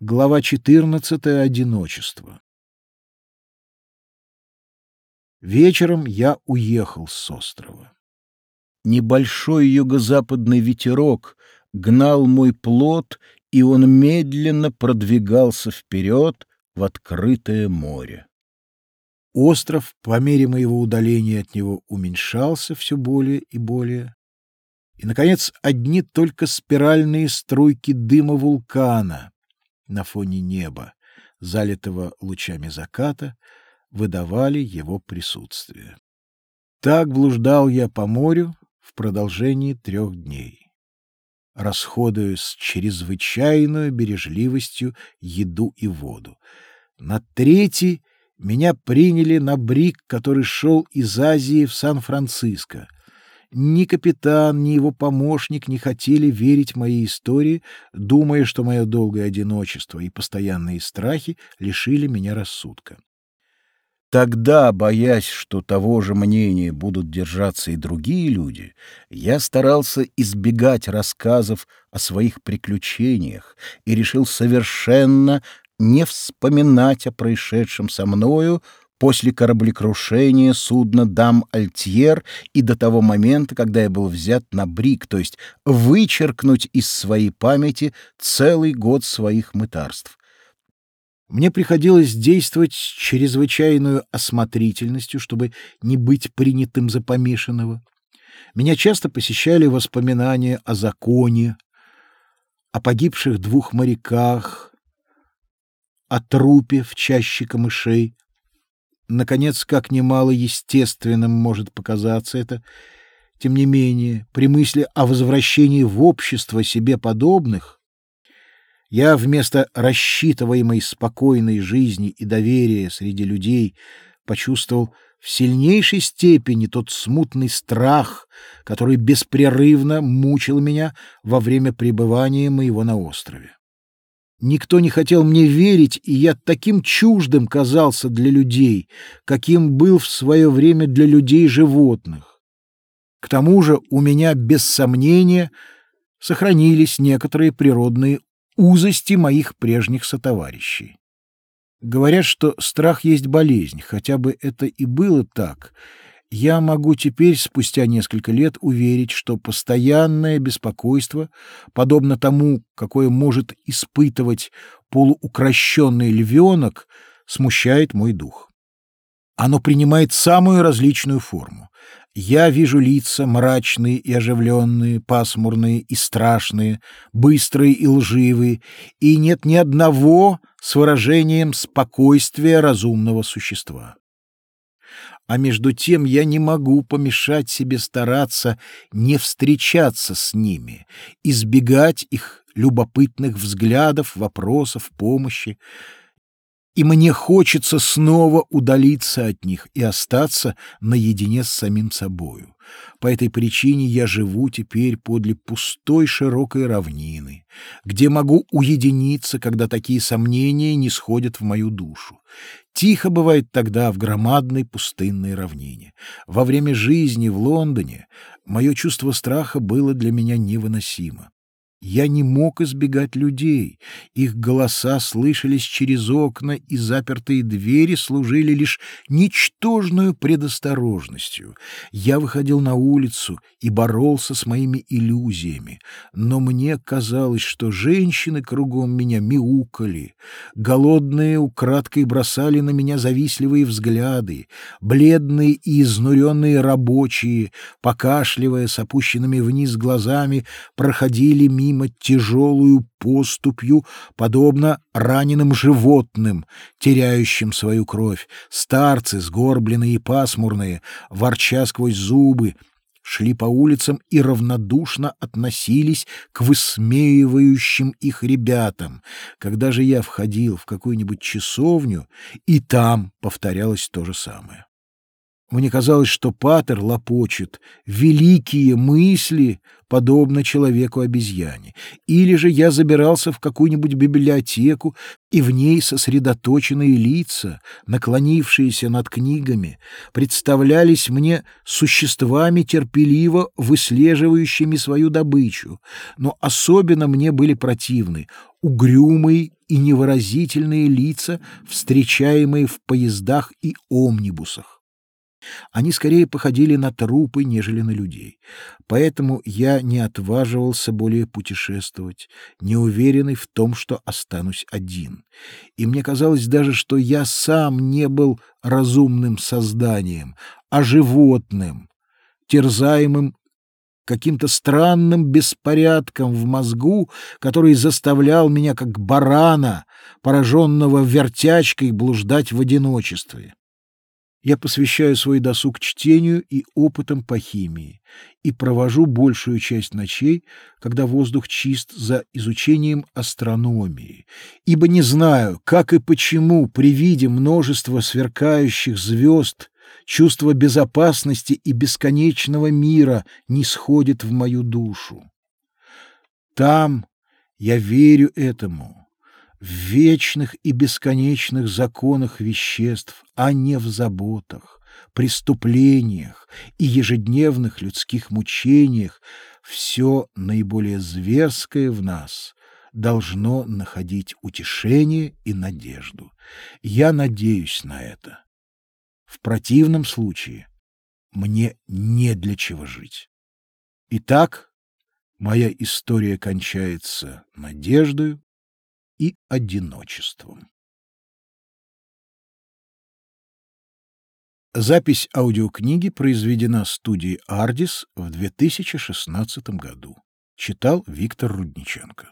Глава 14. Одиночество. Вечером я уехал с острова. Небольшой юго-западный ветерок гнал мой плод, и он медленно продвигался вперед в открытое море. Остров, по мере моего удаления от него, уменьшался все более и более. И, наконец, одни только спиральные струйки дыма вулкана — на фоне неба, залитого лучами заката, выдавали его присутствие. Так блуждал я по морю в продолжении трех дней, расходуя с чрезвычайной бережливостью еду и воду. На третий меня приняли на брик, который шел из Азии в Сан-Франциско — ни капитан, ни его помощник не хотели верить моей истории, думая, что мое долгое одиночество и постоянные страхи лишили меня рассудка. Тогда, боясь, что того же мнения будут держаться и другие люди, я старался избегать рассказов о своих приключениях и решил совершенно не вспоминать о происшедшем со мною после кораблекрушения судна «Дам Альтьер» и до того момента, когда я был взят на брик, то есть вычеркнуть из своей памяти целый год своих мытарств. Мне приходилось действовать с чрезвычайной осмотрительностью, чтобы не быть принятым за помешанного. Меня часто посещали воспоминания о законе, о погибших двух моряках, о трупе в чаще камышей, Наконец, как немало естественным может показаться это, тем не менее, при мысли о возвращении в общество себе подобных, я вместо рассчитываемой спокойной жизни и доверия среди людей почувствовал в сильнейшей степени тот смутный страх, который беспрерывно мучил меня во время пребывания моего на острове. Никто не хотел мне верить, и я таким чуждым казался для людей, каким был в свое время для людей животных. К тому же у меня, без сомнения, сохранились некоторые природные узости моих прежних сотоварищей. Говорят, что страх есть болезнь, хотя бы это и было так — я могу теперь, спустя несколько лет, уверить, что постоянное беспокойство, подобно тому, какое может испытывать полуукращенный львенок, смущает мой дух. Оно принимает самую различную форму. Я вижу лица мрачные и оживленные, пасмурные и страшные, быстрые и лживые, и нет ни одного с выражением спокойствия разумного существа а между тем я не могу помешать себе стараться не встречаться с ними, избегать их любопытных взглядов, вопросов, помощи, и мне хочется снова удалиться от них и остаться наедине с самим собою. По этой причине я живу теперь подле пустой широкой равнины, где могу уединиться, когда такие сомнения не сходят в мою душу. Тихо бывает тогда в громадной пустынной равнине. Во время жизни в Лондоне мое чувство страха было для меня невыносимо. Я не мог избегать людей. Их голоса слышались через окна, и запертые двери служили лишь ничтожную предосторожностью. Я выходил на улицу и боролся с моими иллюзиями, но мне казалось, что женщины кругом меня мяукали, голодные украдкой бросали на меня завистливые взгляды, бледные и изнуренные рабочие, покашливая с опущенными вниз глазами, проходили мимо мимо тяжелую поступью, подобно раненым животным, теряющим свою кровь. Старцы, сгорбленные и пасмурные, ворча сквозь зубы, шли по улицам и равнодушно относились к высмеивающим их ребятам. Когда же я входил в какую-нибудь часовню, и там повторялось то же самое. Мне казалось, что Патер лопочет великие мысли, подобно человеку-обезьяне. Или же я забирался в какую-нибудь библиотеку, и в ней сосредоточенные лица, наклонившиеся над книгами, представлялись мне существами, терпеливо выслеживающими свою добычу. Но особенно мне были противны угрюмый и невыразительные лица, встречаемые в поездах и омнибусах. Они скорее походили на трупы, нежели на людей. Поэтому я не отваживался более путешествовать, не уверенный в том, что останусь один. И мне казалось даже, что я сам не был разумным созданием, а животным, терзаемым каким-то странным беспорядком в мозгу, который заставлял меня, как барана, пораженного вертячкой, блуждать в одиночестве. Я посвящаю свой досуг чтению и опытам по химии и провожу большую часть ночей, когда воздух чист за изучением астрономии, ибо не знаю, как и почему при виде множества сверкающих звезд чувство безопасности и бесконечного мира не сходит в мою душу. Там я верю этому, в вечных и бесконечных законах веществ, а не в заботах, преступлениях и ежедневных людских мучениях, все наиболее зверское в нас должно находить утешение и надежду. Я надеюсь на это. В противном случае мне не для чего жить. Итак, моя история кончается надеждою, и одиночеством. Запись аудиокниги произведена студией «Ардис» в 2016 году. Читал Виктор Рудниченко.